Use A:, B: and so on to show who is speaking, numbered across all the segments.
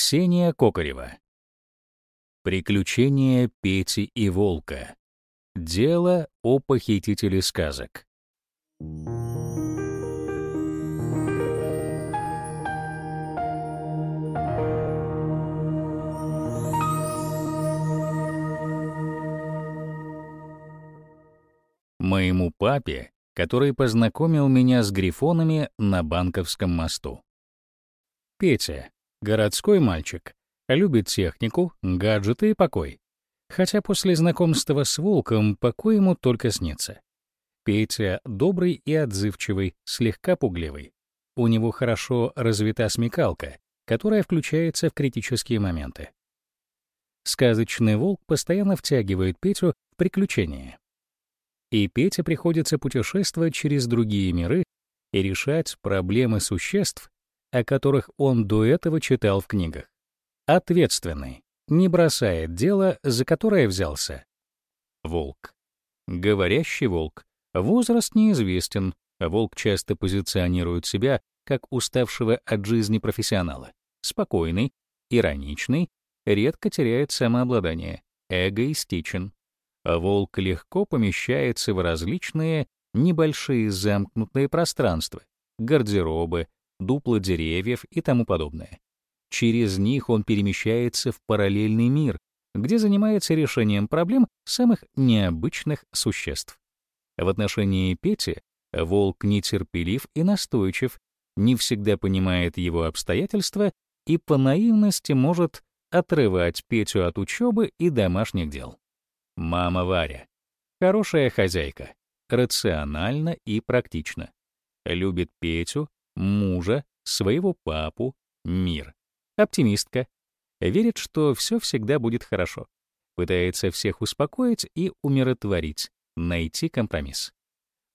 A: Ксения Кокарева. Приключения Пети и Волка. Дело о похитителе сказок. Моему папе, который познакомил меня с грифонами на Банковском мосту. Петя, городской мальчик, любит технику, гаджеты и покой. Хотя после знакомства с волком покой ему только снится. Петя добрый и отзывчивый, слегка пугливый. У него хорошо развита смекалка, которая включается в критические моменты. Сказочный волк постоянно втягивает Петю в приключения. И Пете приходится путешествовать через другие миры и решать проблемы существ, о которых он до этого читал в книгах. Ответственный, не бросает дело, за которое взялся. Волк. Говорящий волк. Возраст неизвестен. Волк часто позиционирует себя как уставшего от жизни профессионала. Спокойный, ироничный, редко теряет самообладание, эгоистичен. Волк легко помещается в различные небольшие замкнутые пространства, гардеробы, дупла деревьев и тому подобное. Через них он перемещается в параллельный мир, где занимается решением проблем самых необычных существ. В отношении Пети волк нетерпелив и настойчив, не всегда понимает его обстоятельства и по наивности может отрывать Петю от учебы и домашних дел. Мама Варя. Хорошая хозяйка, рациональна и практична. Любит Петю, мужа, своего папу, мир. Оптимистка. Верит, что все всегда будет хорошо. Пытается всех успокоить и умиротворить, найти компромисс.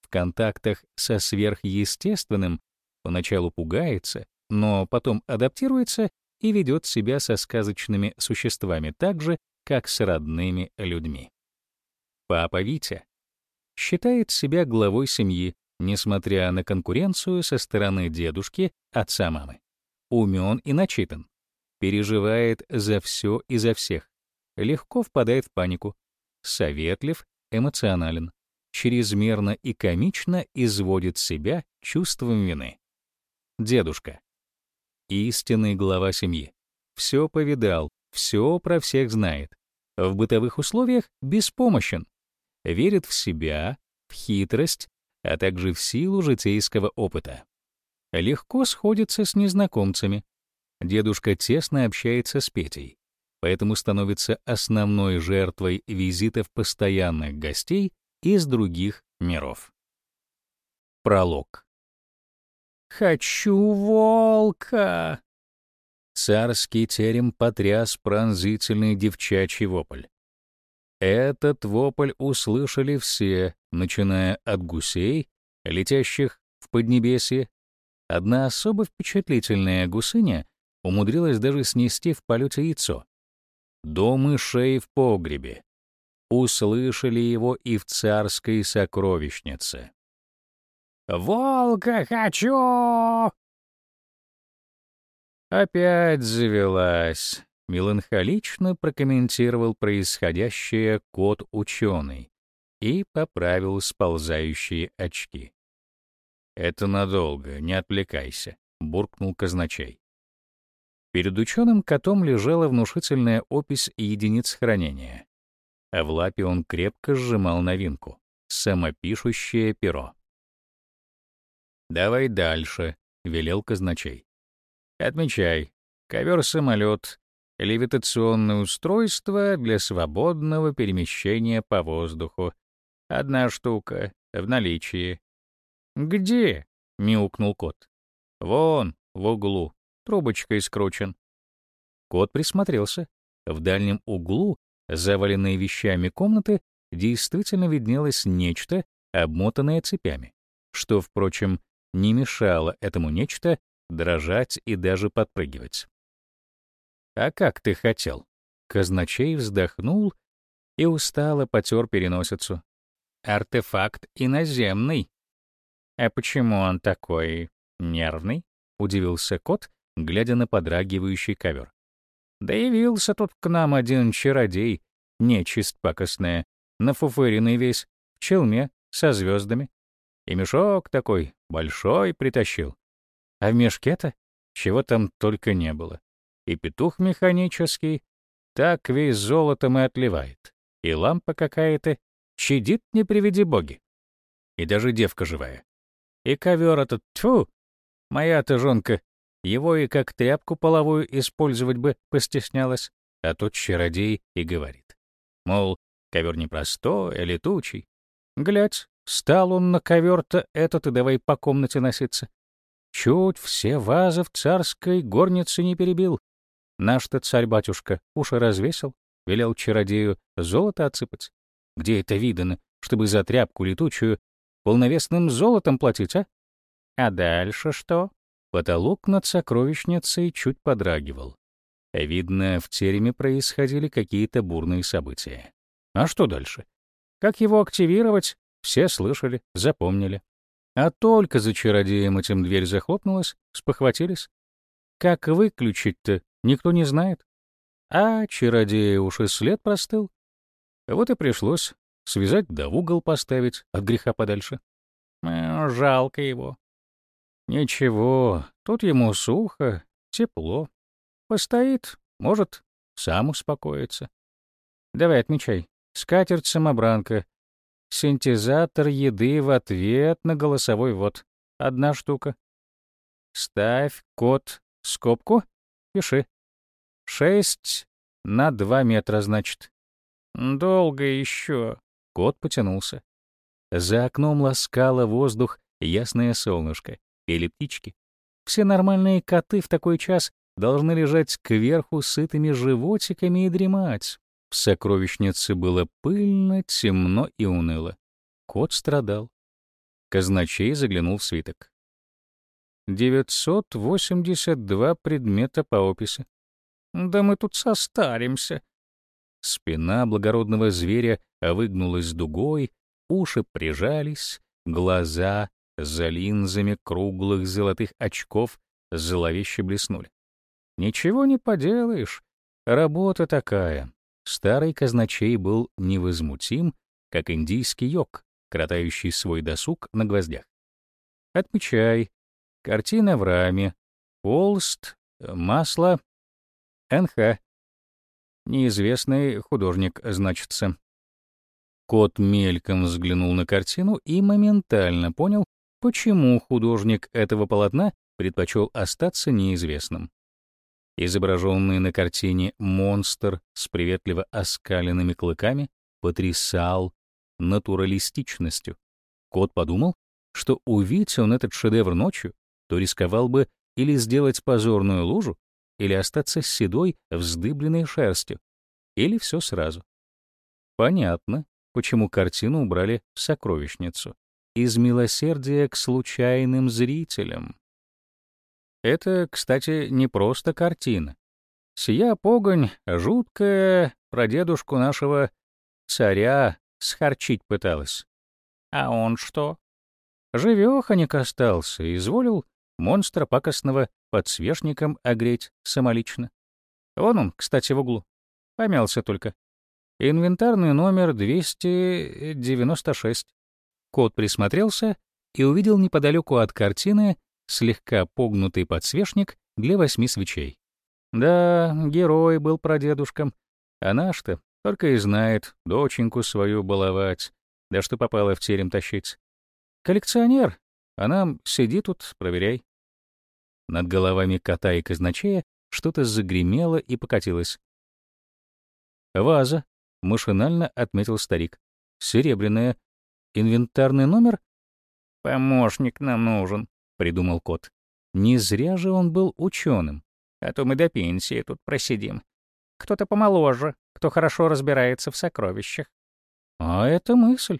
A: В контактах со сверхъестественным поначалу пугается, но потом адаптируется и ведет себя со сказочными существами так же, как с родными людьми. Папа Витя считает себя главой семьи, несмотря на конкуренцию со стороны дедушки, отца мамы. Умен и начитан. Переживает за все и за всех. Легко впадает в панику. Советлив, эмоционален. Чрезмерно и комично изводит себя чувством вины. Дедушка. Истинный глава семьи. Все повидал, все про всех знает. В бытовых условиях беспомощен. Верит в себя, в хитрость, а также в силу житейского опыта. Легко сходится с незнакомцами. Дедушка тесно общается с Петей, поэтому становится основной жертвой визитов постоянных гостей из других миров. Пролог. «Хочу волка!» Царский терем потряс пронзительный девчачий вопль. Этот вопль услышали все, начиная от гусей, летящих в Поднебесье. Одна особо впечатлительная гусыня умудрилась даже снести в полете яйцо. До мышей в погребе. Услышали его и в царской сокровищнице. «Волка хочу!» Опять завелась. Меланхолично прокомментировал происходящее кот-ученый и поправил сползающие очки. «Это надолго, не отвлекайся», — буркнул казначей. Перед ученым котом лежала внушительная опись единиц хранения, а в лапе он крепко сжимал новинку — самопишущее перо. «Давай дальше», — велел казначей. «Отмечай. Ковер-самолет, левитационное устройство для свободного перемещения по воздуху. Одна штука, в наличии. «Где?» — мяукнул кот. «Вон, в углу, трубочкой скручен». Кот присмотрелся. В дальнем углу, заваленной вещами комнаты, действительно виднелось нечто, обмотанное цепями, что, впрочем, не мешало этому нечто дрожать и даже подпрыгивать. «А как ты хотел?» Казначей вздохнул и устало потер переносицу. «Артефакт иноземный». «А почему он такой нервный?» — удивился кот, глядя на подрагивающий ковер. Да явился тут к нам один чародей, нечист пакостная, нафуфыренный весь, в челме, со звездами. И мешок такой большой притащил. А в мешке-то чего там только не было. И петух механический, так весь золотом и отливает. И лампа какая-то чадит, не приведи боги. И даже девка живая. И ковер этот, тьфу! Моя-то жонка, его и как тряпку половую использовать бы постеснялась, а тот чародей и говорит. Мол, ковер непростой, а летучий. Глядь, стал он на ковер-то этот и давай по комнате носиться. Чуть все вазы в царской горнице не перебил. Наш-то царь-батюшка уши развесил, велел чародею золото отсыпать. Где это видано, чтобы за тряпку летучую полновесным золотом платить, а? А дальше что? Потолок над сокровищницей чуть подрагивал. Видно, в тереме происходили какие-то бурные события. А что дальше? Как его активировать, все слышали, запомнили. А только за чародеем этим дверь захлопнулась, спохватились. Как выключить-то, никто не знает. А чародея уж и след простыл. Вот и пришлось связать да в угол поставить от греха подальше. Э, жалко его. Ничего, тут ему сухо, тепло. Постоит, может, сам успокоится. Давай отмечай. Скатерть-самобранка, Синтезатор еды в ответ на голосовой ввод. Одна штука. Ставь код скобку, пиши. Шесть на два метра, значит. Долго еще. Кот потянулся. За окном ласкало воздух ясное солнышко, пели птички. Все нормальные коты в такой час должны лежать кверху сытыми животиками и дремать. В сокровищнице было пыльно, темно и уныло. Кот страдал. Казначей заглянул в свиток. 982 предмета по описи. Да мы тут состаримся. Спина благородного зверя выгнулась дугой, уши прижались, глаза за линзами круглых золотых очков зловеще блеснули. Ничего не поделаешь, работа такая. Старый казначей был невозмутим, как индийский йог, кратающий свой досуг на гвоздях. Отмечай. Картина в раме. Холст, масло, НХ. Неизвестный художник, значится. Кот мельком взглянул на картину и моментально понял, почему художник этого полотна предпочел остаться неизвестным. Изображенный на картине монстр с приветливо оскаленными клыками потрясал натуралистичностью. Кот подумал, что увидеть он этот шедевр ночью, то рисковал бы или сделать позорную лужу, или остаться с седой, вздыбленной шерстью, или все сразу. Понятно, почему картину убрали в сокровищницу. Из милосердия к случайным зрителям. Это, кстати, не просто картина. Сия погонь жуткая про дедушку нашего царя схарчить пыталась. А он что? Живёхонек остался, изволил монстра пакостного подсвечником огреть самолично. Вон он, кстати, в углу. Помялся только. Инвентарный номер 296. Кот присмотрелся и увидел неподалеку от картины слегка погнутый подсвечник для восьми свечей. Да, герой был прадедушком, а наш-то только и знает доченьку свою баловать, да что попало в терем тащить. Коллекционер, а нам сиди тут, проверяй. Над головами кота и казначея что-то загремело и покатилось. «Ваза», — машинально отметил старик. «Серебряная. Инвентарный номер?» «Помощник нам нужен», — придумал кот. Не зря же он был ученым, а то мы до пенсии тут просидим. Кто-то помоложе, кто хорошо разбирается в сокровищах. А это мысль.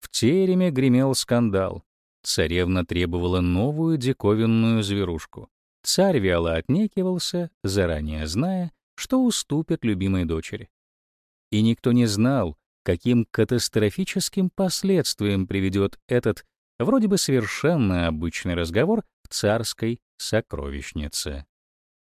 A: В тереме гремел скандал. Царевна требовала новую диковинную зверушку. Царь вяло отнекивался, заранее зная, что уступит любимой дочери. И никто не знал, каким катастрофическим последствиям приведет этот вроде бы совершенно обычный разговор в царской сокровищнице.